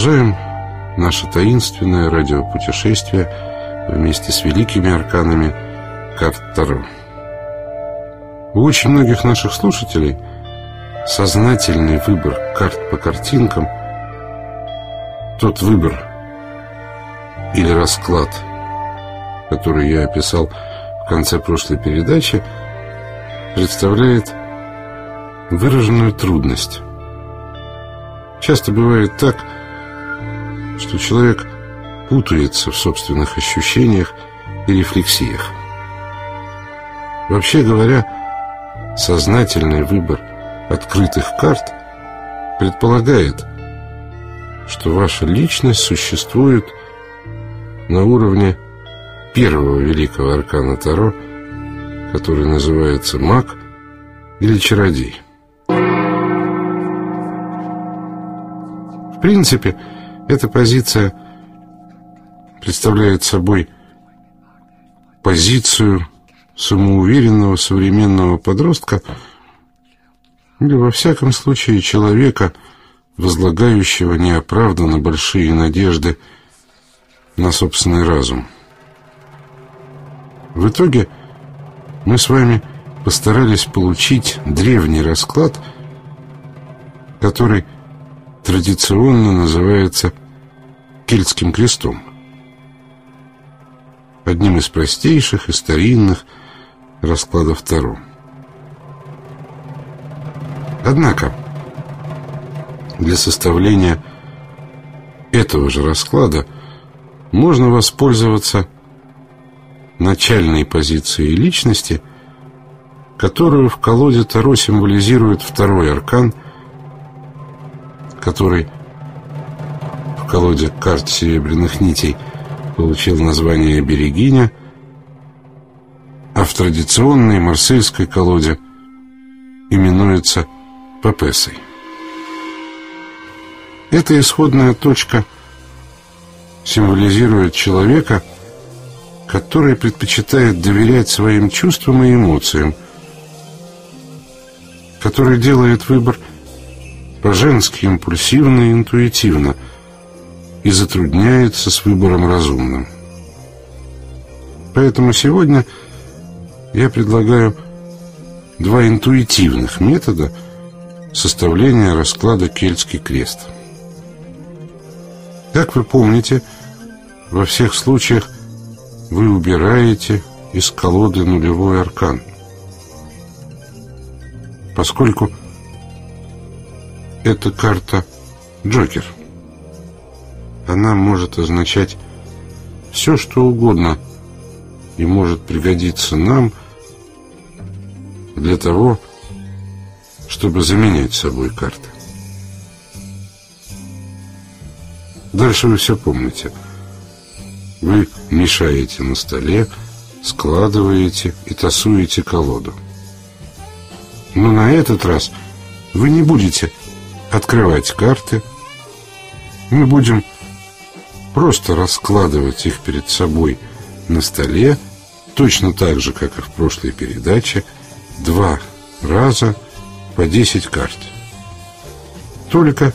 Продолжаем наше таинственное радиопутешествие вместе с великими арканами карт Таро. У очень многих наших слушателей сознательный выбор карт по картинкам, тот выбор или расклад, который я описал в конце прошлой передачи, представляет выраженную трудность. Часто бывает так, что человек путается в собственных ощущениях и рефлексиях. Вообще говоря, сознательный выбор открытых карт предполагает, что ваша личность существует на уровне первого великого аркана Таро, который называется маг или чародей. В принципе, эта позиция представляет собой позицию самоуверенного современного подростка или, во всяком случае, человека, возлагающего неоправданно большие надежды на собственный разум. В итоге мы с вами постарались получить древний расклад, который традиционно называется кельтским крестом. Одним из простейших и старинных раскладов Таро. Однако, для составления этого же расклада можно воспользоваться начальной позицией личности, которую в колоде Таро символизирует второй аркан, который колоде карт серебряных нитей получил название «Берегиня», а в традиционной марсельской колоде именуется Папесой. Эта исходная точка символизирует человека, который предпочитает доверять своим чувствам и эмоциям, который делает выбор по-женски импульсивно и интуитивно и затрудняется с выбором разумным. Поэтому сегодня я предлагаю два интуитивных метода составления расклада «Кельтский крест». Как вы помните, во всех случаях вы убираете из колоды нулевой аркан. Поскольку эта карта Джокер. Она может означать все, что угодно и может пригодиться нам для того, чтобы заменять собой карты. Дальше вы все помните. Вы мешаете на столе, складываете и тасуете колоду. Но на этот раз вы не будете открывать карты. Мы будем просто раскладывать их перед собой на столе, точно так же, как и в прошлой передаче, два раза по 10 карт. Только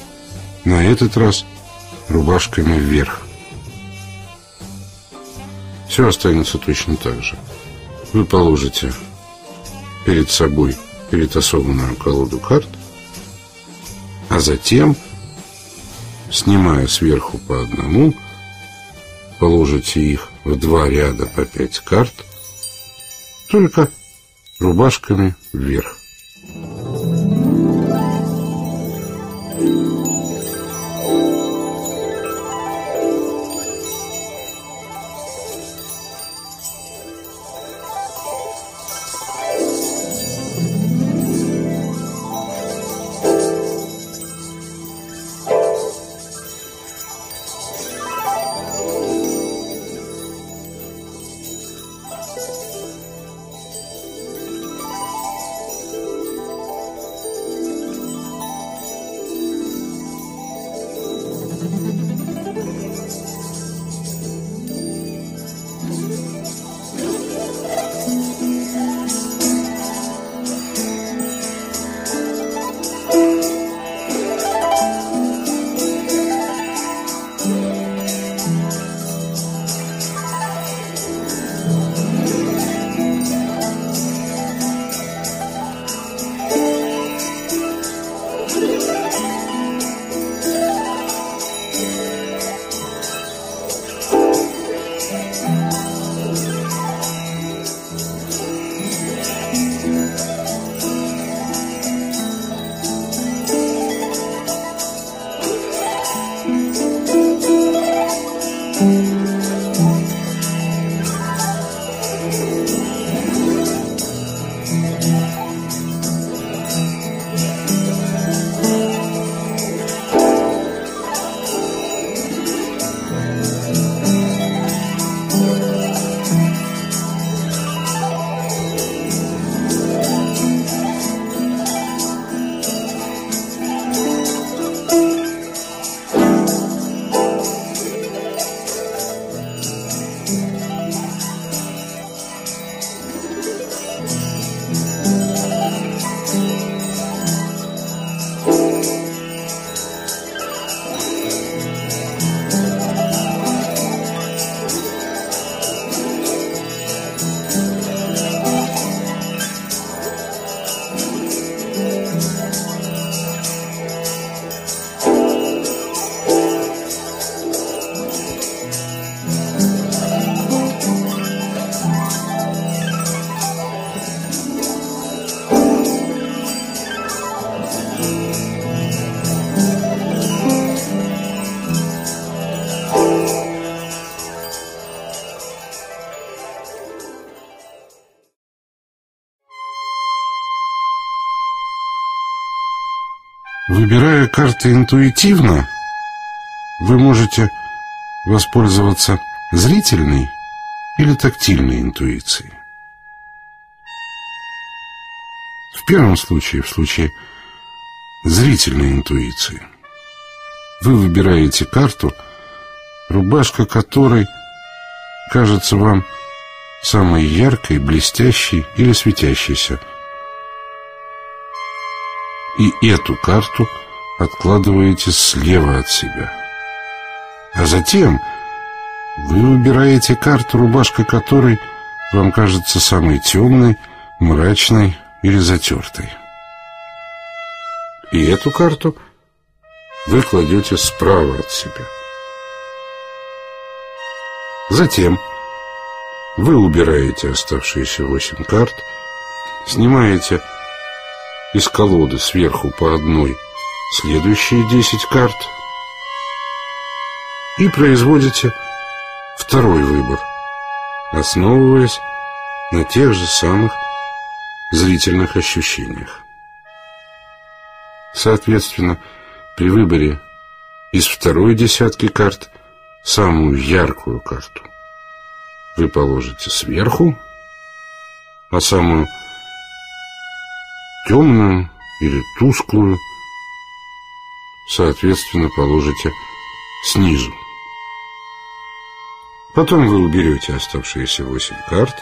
на этот раз рубашками вверх. Все останется точно так же. Вы положите перед собой перетасованную колоду карт, а затем, снимая сверху по одному, положите их в два ряда по пять карт, только рубашками вверх. Карты интуитивно, вы можете воспользоваться зрительной или тактильной интуицией. В первом случае, в случае зрительной интуиции, вы выбираете карту, рубашка которой кажется вам самой яркой, блестящей или светящейся. И эту карту откладываете слева от себя. А затем вы выбираете карту, рубашка которой вам кажется самой темной, мрачной или затертой. И эту карту вы кладете справа от себя. Затем вы убираете оставшиеся восемь карт, снимаете из колоды сверху по одной следующие десять карт и производите второй выбор, основываясь на тех же самых зрительных ощущениях. Соответственно, при выборе из второй десятки карт самую яркую карту вы положите сверху, а самую темную или тусклую, соответственно, положите снизу. Потом вы уберете оставшиеся 8 карт,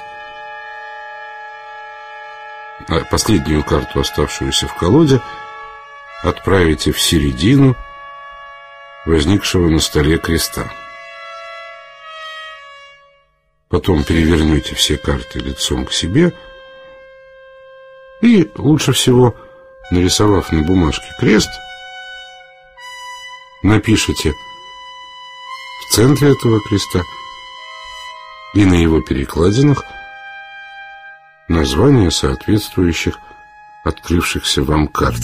а последнюю карту, оставшуюся в колоде, отправите в середину возникшего на столе креста. Потом переверните все карты лицом к себе и лучше всего, нарисовав на бумажке крест, напишите в центре этого креста и на его перекладинах названия соответствующих открывшихся вам карт.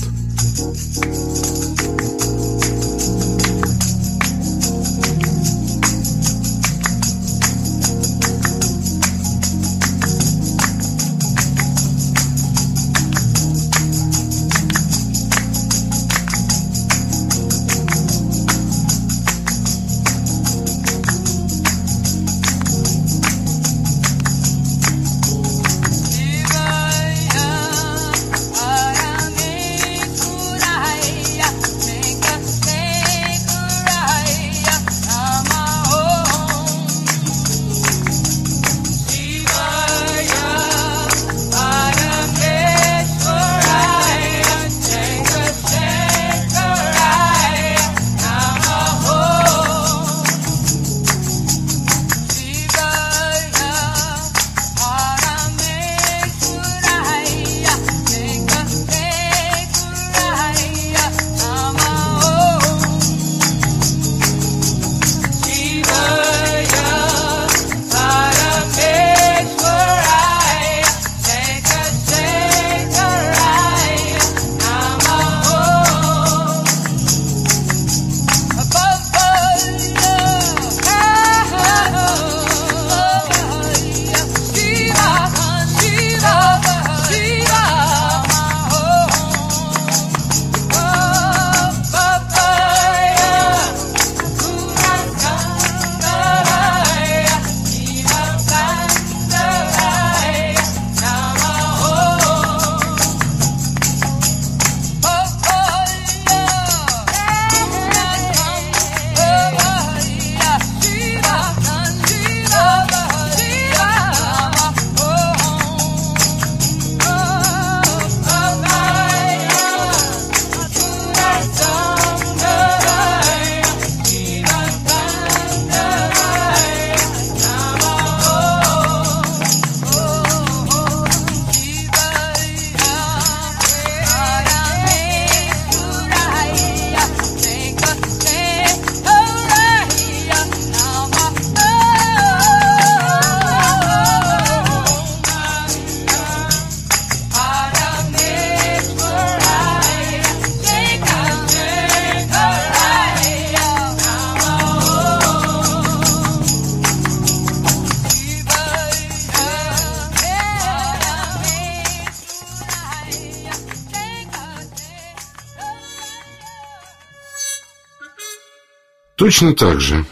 Точно так же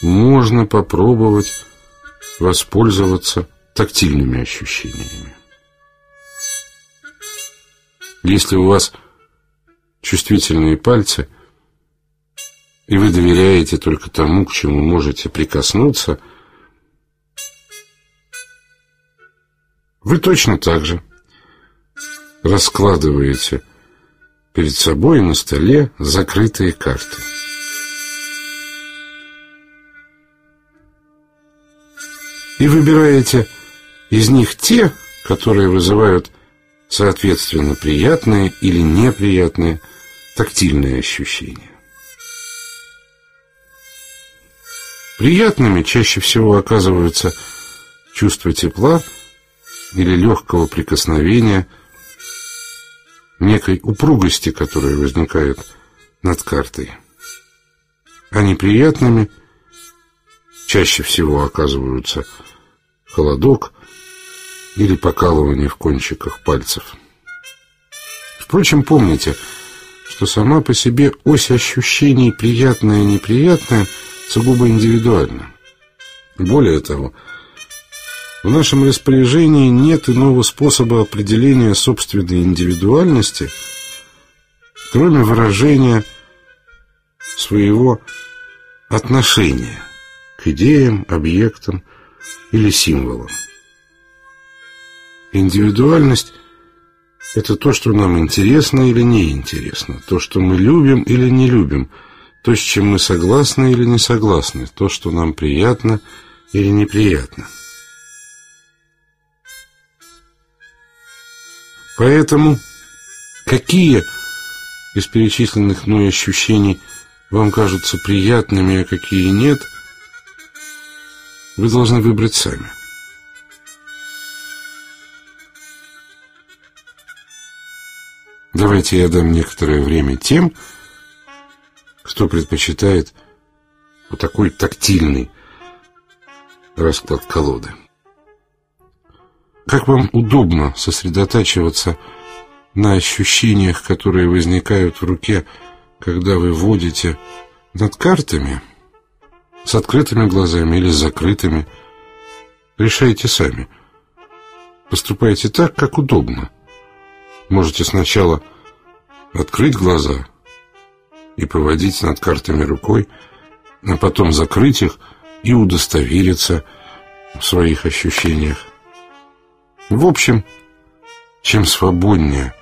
можно попробовать воспользоваться тактильными ощущениями. Если у вас чувствительные пальцы, и вы доверяете только тому, к чему можете прикоснуться, вы точно так же раскладываете перед собой на столе закрытые карты. И выбираете из них те, которые вызывают соответственно приятные или неприятные тактильные ощущения. Приятными чаще всего оказываются чувство тепла или легкого прикосновения – некой упругости, которая возникает над картой. А неприятными чаще всего оказываются холодок или покалывание в кончиках пальцев. Впрочем, помните, что сама по себе ось ощущений приятное и неприятное сугубо индивидуальна. Более того, в нашем распоряжении нет иного способа определения собственной индивидуальности, кроме выражения своего отношения к идеям, объектам или символам. Индивидуальность – это то, что нам интересно или неинтересно, то, что мы любим или не любим, то, с чем мы согласны или не согласны, то, что нам приятно или неприятно. Поэтому какие из перечисленных мной ощущений вам кажутся приятными, а какие нет, вы должны выбрать сами. Давайте я дам некоторое время тем, кто предпочитает вот такой тактильный расклад колоды. Как вам удобно сосредотачиваться на ощущениях, которые возникают в руке, когда вы водите над картами, с открытыми глазами или с закрытыми? Решайте сами. Поступайте так, как удобно. Можете сначала открыть глаза и поводить над картами рукой, а потом закрыть их и удостовериться в своих ощущениях. В общем, чем свободнее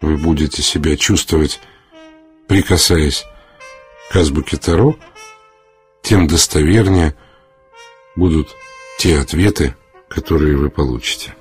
вы будете себя чувствовать, прикасаясь к азбуке Таро, тем достовернее будут те ответы, которые вы получите.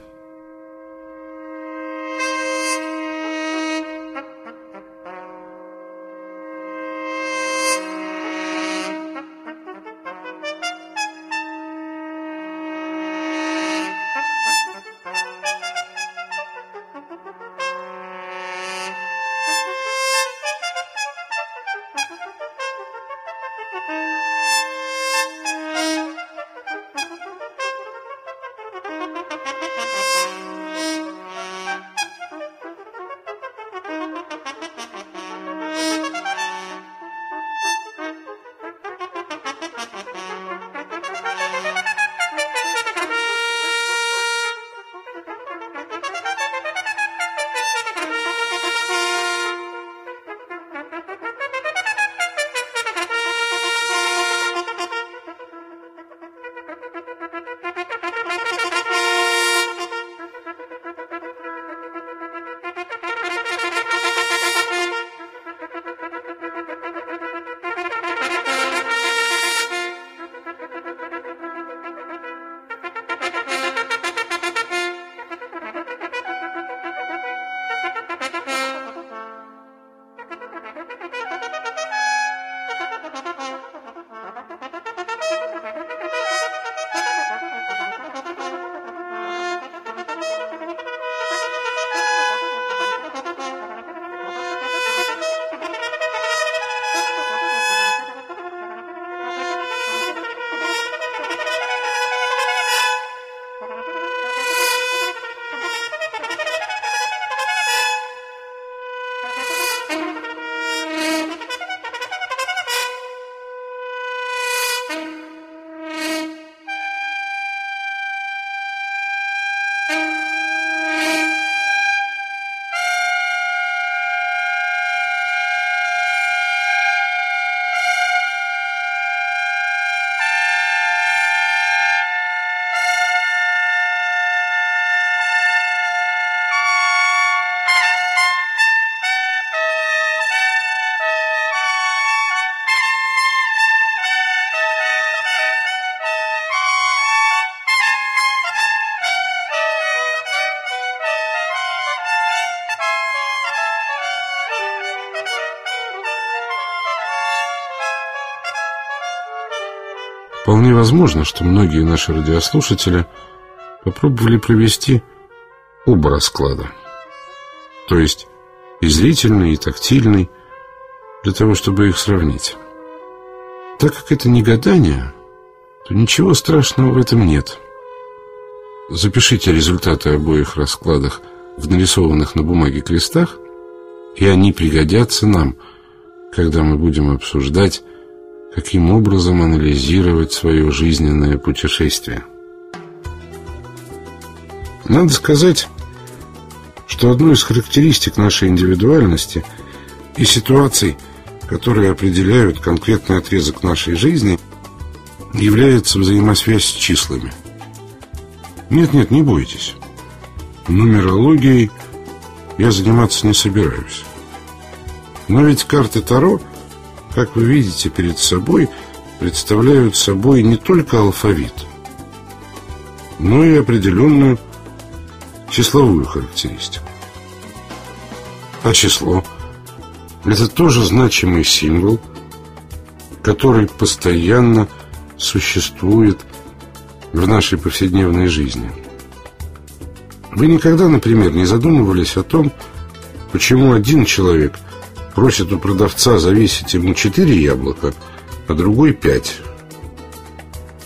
Вполне возможно, что многие наши радиослушатели попробовали провести оба расклада. То есть и зрительный, и тактильный, для того, чтобы их сравнить. Так как это не гадание, то ничего страшного в этом нет. Запишите результаты обоих раскладов в нарисованных на бумаге крестах, и они пригодятся нам, когда мы будем обсуждать, каким образом анализировать свое жизненное путешествие. Надо сказать, что одной из характеристик нашей индивидуальности и ситуаций, которые определяют конкретный отрезок нашей жизни, является взаимосвязь с числами. Нет-нет, не бойтесь. Нумерологией я заниматься не собираюсь. Но ведь карты Таро, как вы видите перед собой, представляют собой не только алфавит, но и определенную числовую характеристику. А число – это тоже значимый символ, который постоянно существует в нашей повседневной жизни. Вы никогда, например, не задумывались о том, почему один человек просит у продавца завесить ему четыре яблока, а другой пять.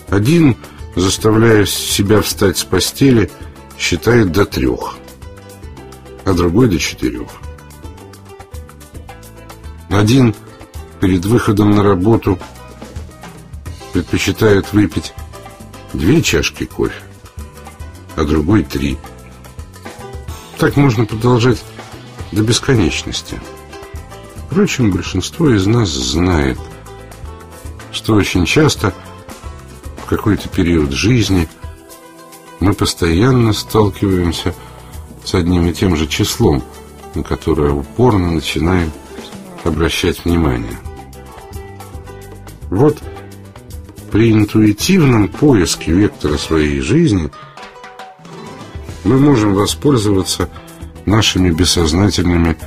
Один, заставляя себя встать с постели, считает до трех, а другой до четырех. Один перед выходом на работу предпочитает выпить две чашки кофе, а другой три. Так можно продолжать до бесконечности. Впрочем, большинство из нас знает, что очень часто в какой-то период жизни – мы постоянно сталкиваемся с одним и тем же числом, на которое упорно начинаем обращать внимание. Вот при интуитивном поиске вектора своей жизни мы можем воспользоваться нашими бессознательными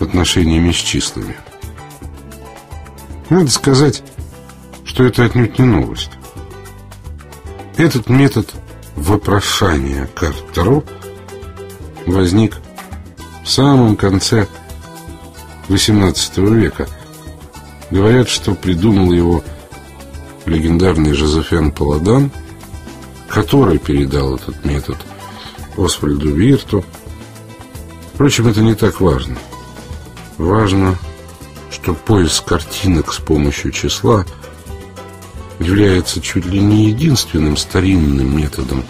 отношениями с числами. Надо сказать, что это отнюдь не новость. Этот метод – вопрошания карт Таро возник в самом конце XVIII века. Говорят, что придумал его легендарный Жозефен Паладан, который передал этот метод Освальду Вирту. Впрочем, это не так важно. Важно, что поиск картинок с помощью числа – является чуть ли не единственным старинным методом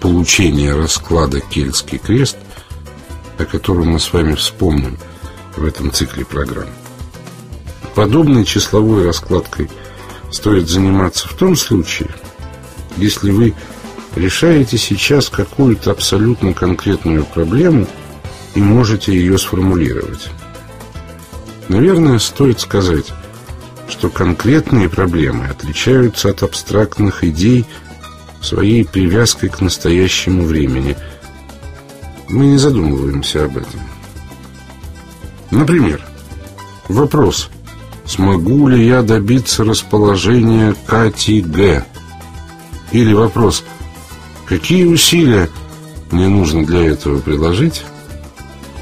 получения расклада «Кельтский крест», о котором мы с вами вспомним в этом цикле программ. Подобной числовой раскладкой стоит заниматься в том случае, если вы решаете сейчас какую-то абсолютно конкретную проблему и можете ее сформулировать. Наверное, стоит сказать, что конкретные проблемы отличаются от абстрактных идей своей привязкой к настоящему времени. Мы не задумываемся об этом. Например, вопрос, смогу ли я добиться расположения Кати Г? Или вопрос, какие усилия мне нужно для этого приложить?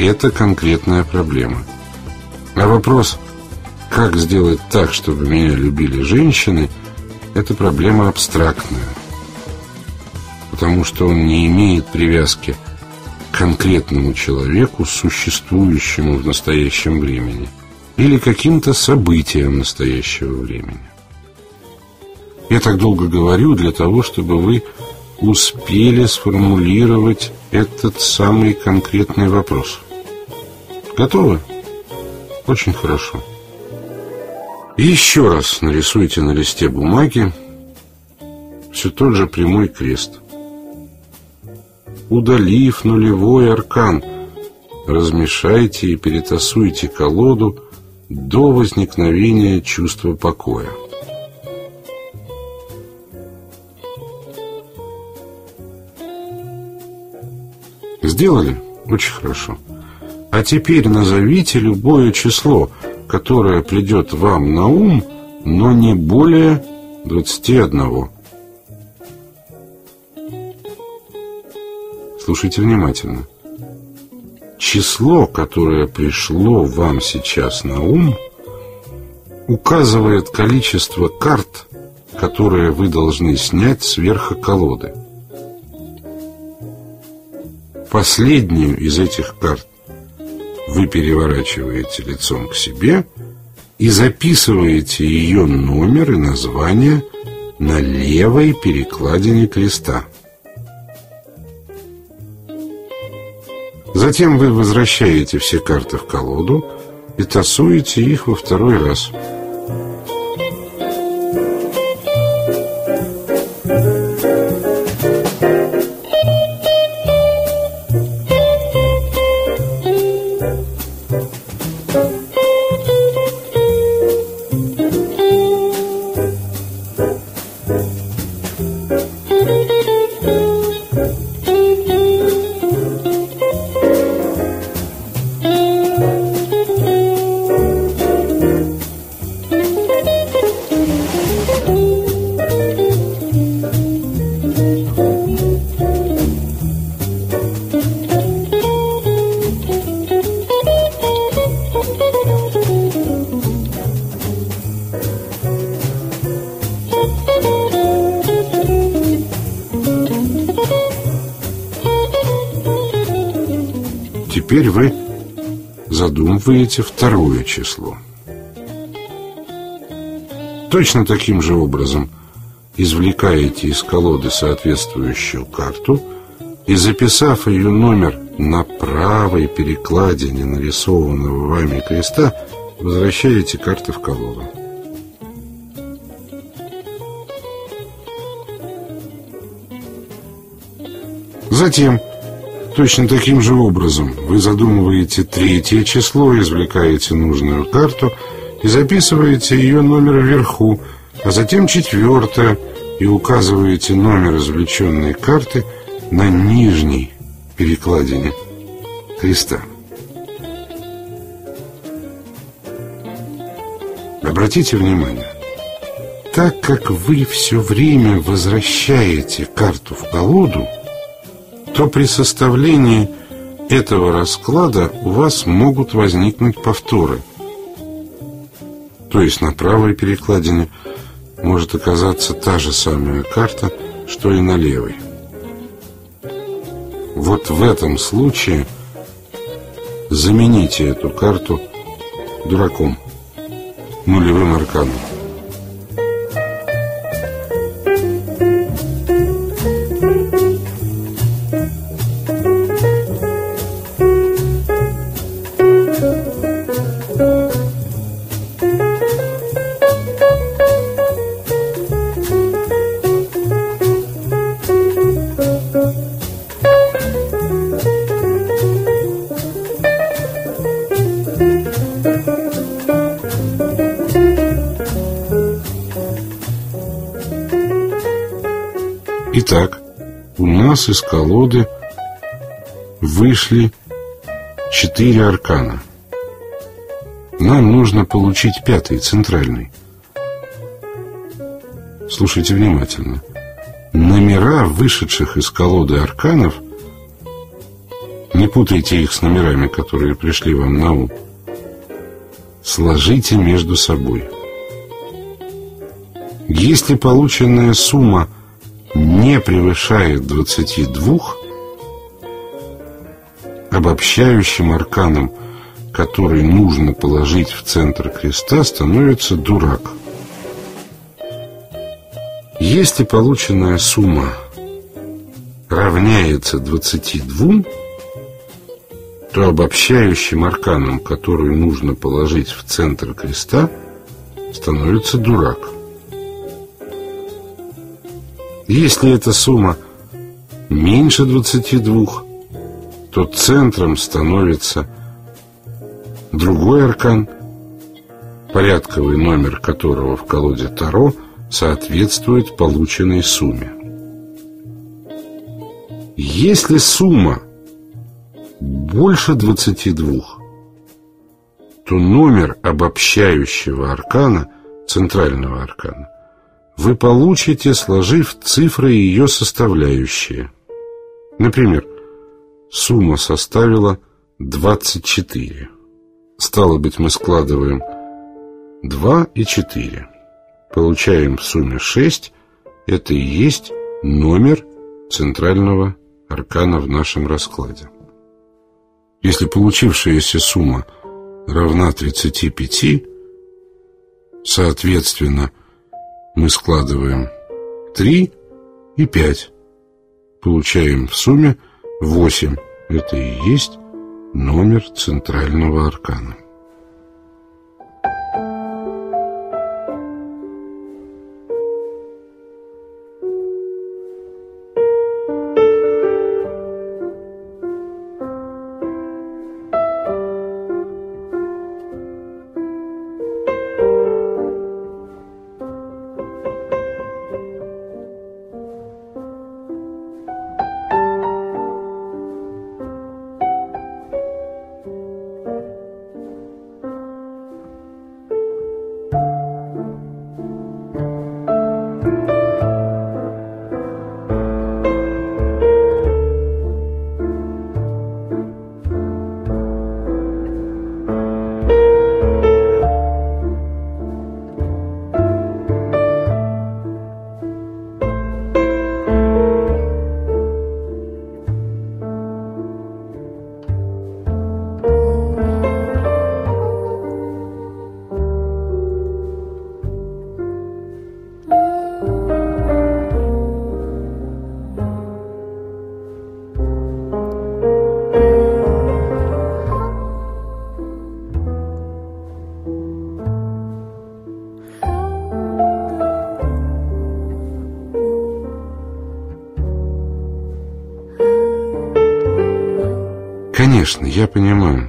Это конкретная проблема. А вопрос – как сделать так, чтобы меня любили женщины, это проблема абстрактная. Потому что он не имеет привязки к конкретному человеку, существующему в настоящем времени, или каким-то событиям настоящего времени. Я так долго говорю для того, чтобы вы успели сформулировать этот самый конкретный вопрос. Готовы? Очень хорошо. Еще раз нарисуйте на листе бумаги все тот же прямой крест. Удалив нулевой аркан, размешайте и перетасуйте колоду до возникновения чувства покоя. Сделали? Очень хорошо. А теперь назовите любое число – которое придет вам на ум, но не более 21. Слушайте внимательно. Число, которое пришло вам сейчас на ум, указывает количество карт, которые вы должны снять с верха колоды. Последнюю из этих карт вы переворачиваете лицом к себе и записываете ее номер и название на левой перекладине креста. Затем вы возвращаете все карты в колоду и тасуете их во второй раз – задумываете второе число. Точно таким же образом извлекаете из колоды соответствующую карту и, записав ее номер на правой перекладине нарисованного вами креста, возвращаете карты в колоду. Затем Точно таким же образом вы задумываете третье число, извлекаете нужную карту и записываете ее номер вверху, а затем четвертое и указываете номер извлеченной карты на нижней перекладине креста. Обратите внимание, так как вы все время возвращаете карту в колоду, то при составлении этого расклада у вас могут возникнуть повторы. То есть на правой перекладине может оказаться та же самая карта, что и на левой. Вот в этом случае замените эту карту дураком, нулевым арканом. Нас из колоды вышли четыре аркана. Нам нужно получить пятый, центральный. Слушайте внимательно. Номера вышедших из колоды арканов, не путайте их с номерами, которые пришли вам на ум, сложите между собой. Если полученная сумма – не превышает 22, обобщающим арканом, который нужно положить в центр креста, становится дурак. Если полученная сумма равняется 22, то обобщающим арканом, который нужно положить в центр креста, становится дурак. Если эта сумма меньше 22, то центром становится другой аркан, порядковый номер которого в колоде Таро соответствует полученной сумме. Если сумма больше 22, то номер обобщающего аркана, центрального аркана, вы получите, сложив цифры и ее составляющие. Например, сумма составила 24. Стало быть, мы складываем 2 и 4. Получаем в сумме 6. Это и есть номер центрального аркана в нашем раскладе. Если получившаяся сумма равна 35, соответственно, мы складываем 3 и 5. Получаем в сумме 8. Это и есть номер центрального аркана. Конечно, я понимаю.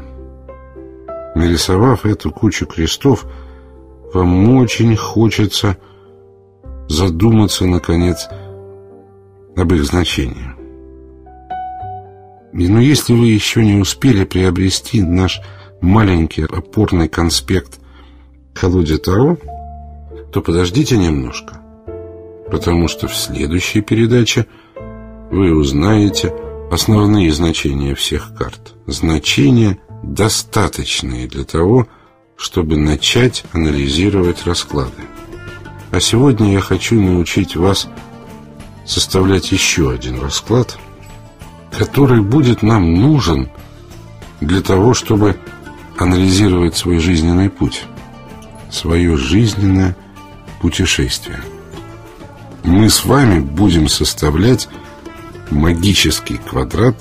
Нарисовав эту кучу крестов, вам очень хочется задуматься, наконец, об их значении. Но если вы еще не успели приобрести наш маленький опорный конспект колоде Таро, то подождите немножко, потому что в следующей передаче вы узнаете основные значения всех карт. Значения, достаточные для того, чтобы начать анализировать расклады. А сегодня я хочу научить вас составлять еще один расклад, который будет нам нужен для того, чтобы анализировать свой жизненный путь, свое жизненное путешествие. Мы с вами будем составлять магический квадрат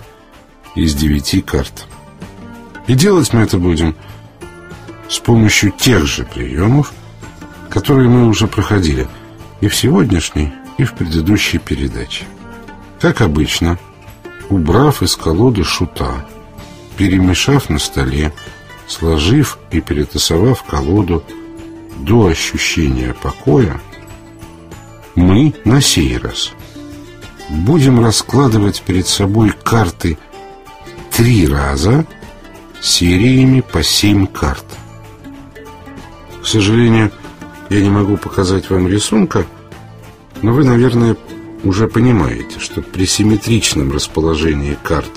из девяти карт. И делать мы это будем с помощью тех же приемов, которые мы уже проходили и в сегодняшней, и в предыдущей передаче. Как обычно, убрав из колоды шута, перемешав на столе, сложив и перетасовав колоду до ощущения покоя, мы на сей раз – будем раскладывать перед собой карты три раза сериями по семь карт. К сожалению, я не могу показать вам рисунка, но вы, наверное, уже понимаете, что при симметричном расположении карт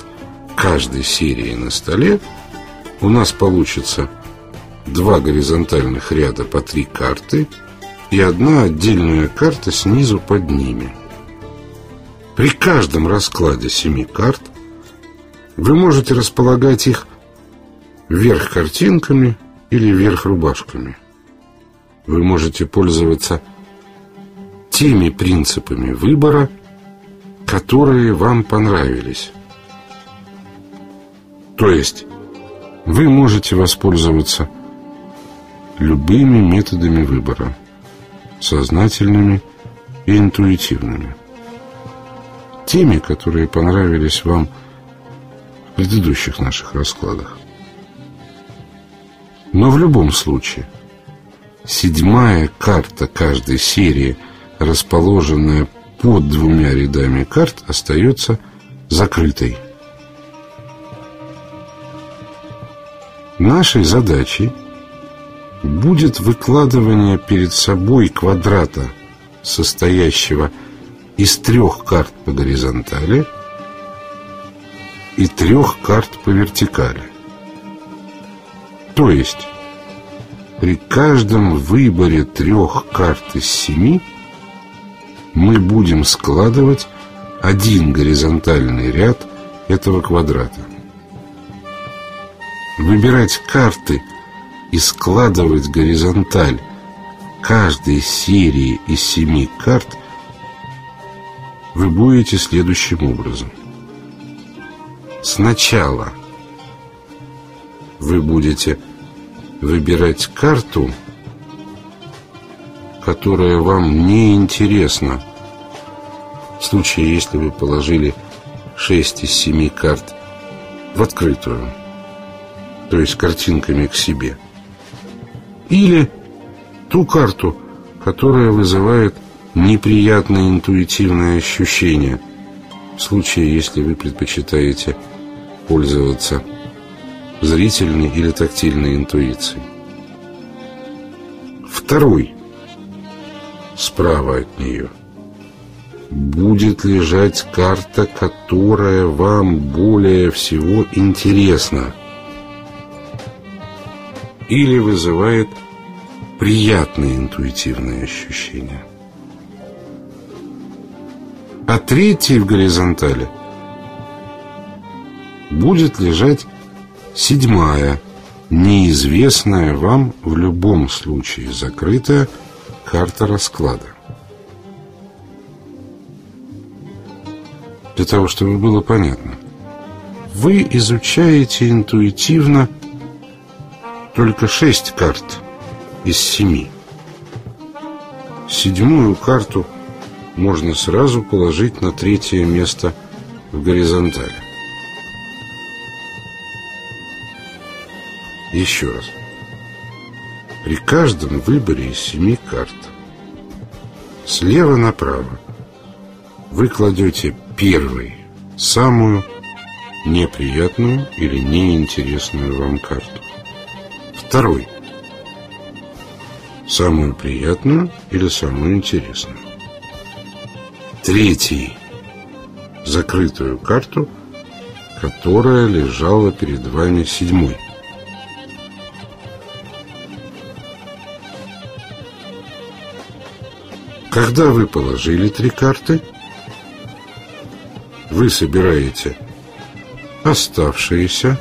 каждой серии на столе у нас получится два горизонтальных ряда по три карты и одна отдельная карта снизу под ними – при каждом раскладе семи карт вы можете располагать их вверх картинками или вверх рубашками. Вы можете пользоваться теми принципами выбора, которые вам понравились. То есть вы можете воспользоваться любыми методами выбора, сознательными и интуитивными теми, которые понравились вам в предыдущих наших раскладах. Но в любом случае, седьмая карта каждой серии, расположенная под двумя рядами карт, остается закрытой. Нашей задачей будет выкладывание перед собой квадрата состоящего из трех карт по горизонтали и трех карт по вертикали. То есть при каждом выборе трех карт из семи мы будем складывать один горизонтальный ряд этого квадрата. Выбирать карты и складывать горизонталь каждой серии из семи карт вы будете следующим образом. Сначала вы будете выбирать карту, которая вам не интересна. В случае, если вы положили 6 из 7 карт в открытую, то есть картинками к себе. Или ту карту, которая вызывает неприятное интуитивное ощущение, в случае, если вы предпочитаете пользоваться зрительной или тактильной интуицией. Второй, справа от нее, будет лежать карта, которая вам более всего интересна или вызывает приятные интуитивные ощущения. А третий в горизонтали будет лежать Седьмая. Неизвестная вам в любом случае закрытая карта расклада. Для того, чтобы было понятно. Вы изучаете интуитивно только шесть карт из семи. Седьмую карту можно сразу положить на третье место в горизонтали. Еще раз. При каждом выборе из семи карт слева направо вы кладете первый, самую неприятную или неинтересную вам карту. Второй, самую приятную или самую интересную. Третий, закрытую карту, которая лежала перед вами седьмой. Когда вы положили три карты, вы собираете оставшиеся,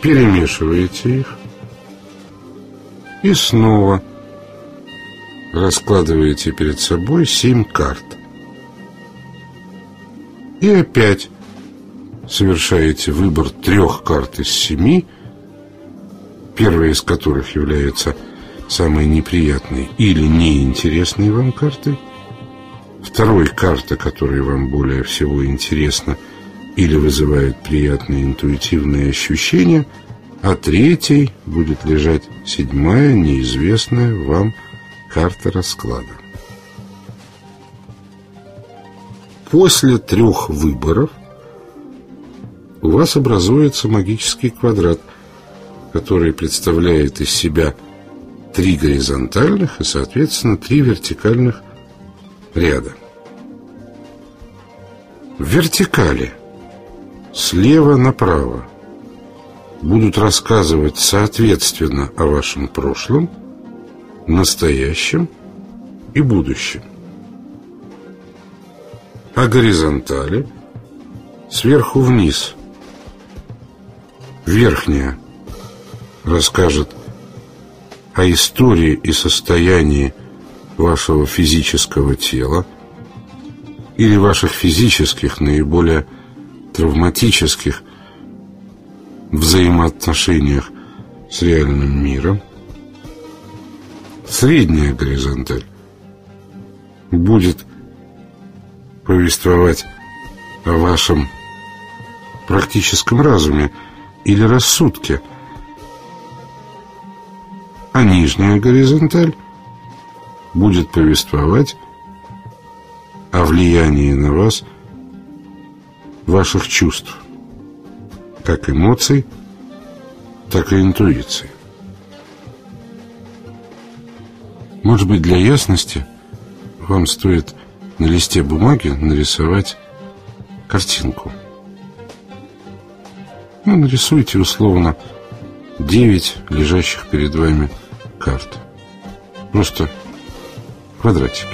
перемешиваете их и снова раскладываете перед собой семь карт. И опять совершаете выбор трех карт из семи, первая из которых является самой неприятной или неинтересной вам картой, второй карта, которая вам более всего интересна или вызывает приятные интуитивные ощущения, а третьей будет лежать седьмая неизвестная вам карта расклада. После трех выборов у вас образуется магический квадрат, который представляет из себя три горизонтальных и, соответственно, три вертикальных ряда. В вертикали слева направо будут рассказывать соответственно о вашем прошлом, настоящем и будущем. А горизонтали сверху вниз. Верхняя расскажет о истории и состоянии вашего физического тела или ваших физических, наиболее травматических взаимоотношениях с реальным миром. Средняя горизонталь будет повествовать о вашем практическом разуме или рассудке – а нижняя горизонталь будет повествовать о влиянии на вас ваших чувств, как эмоций, так и интуиции. Может быть, для ясности вам стоит на листе бумаги нарисовать картинку. Ну, нарисуйте условно 9 лежащих перед вами карт. Просто квадратики.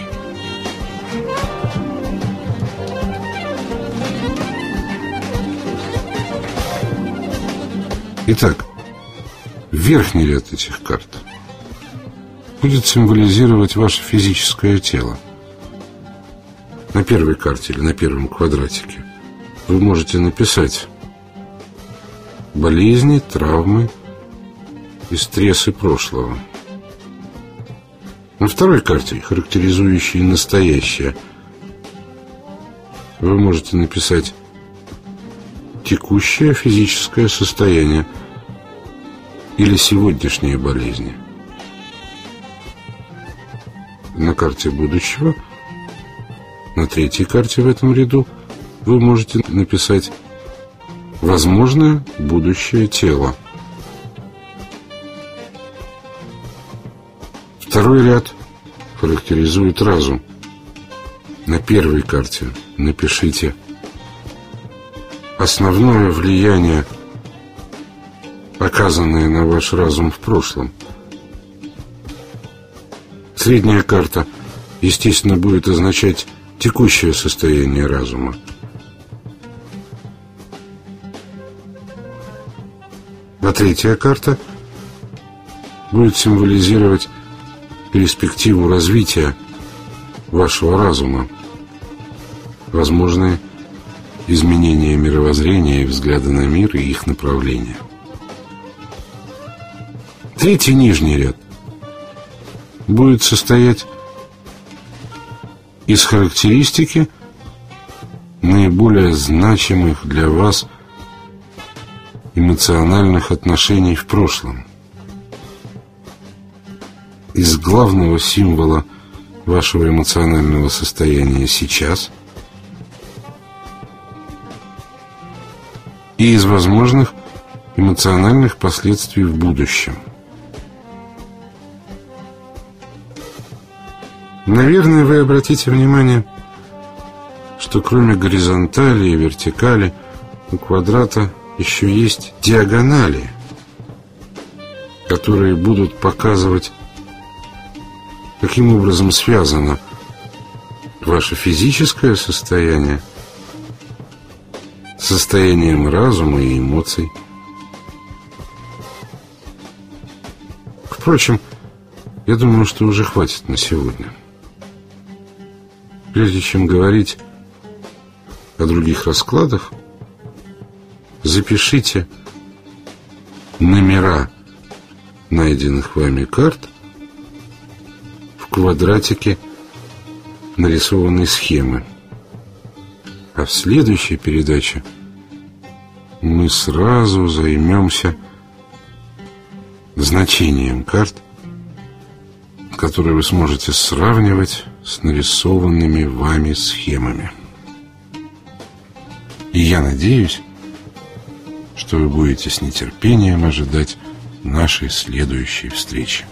Итак, верхний ряд этих карт будет символизировать ваше физическое тело. На первой карте или на первом квадратике вы можете написать болезни, травмы и стрессы прошлого. На второй карте, характеризующей настоящее, вы можете написать текущее физическое состояние или сегодняшние болезни. На карте будущего, на третьей карте в этом ряду, вы можете написать возможное будущее тело. Второй ряд характеризует разум. На первой карте напишите основное влияние, оказанное на ваш разум в прошлом. Средняя карта, естественно, будет означать текущее состояние разума. А третья карта будет символизировать перспективу развития вашего разума, возможные изменения мировоззрения и взгляда на мир и их направления. Третий нижний ряд будет состоять из характеристики наиболее значимых для вас эмоциональных отношений в прошлом. Из главного символа вашего эмоционального состояния сейчас и из возможных эмоциональных последствий в будущем. Наверное, вы обратите внимание, что кроме горизонтали и вертикали у квадрата еще есть диагонали, которые будут показывать, каким образом связано ваше физическое состояние с состоянием разума и эмоций. Впрочем, я думаю, что уже хватит на сегодня. Прежде чем говорить о других раскладах, запишите номера найденных вами карт в квадратике нарисованной схемы. А в следующей передаче мы сразу займемся значением карт, которые вы сможете сравнивать с нарисованными вами схемами. И я надеюсь, что вы будете с нетерпением ожидать нашей следующей встречи.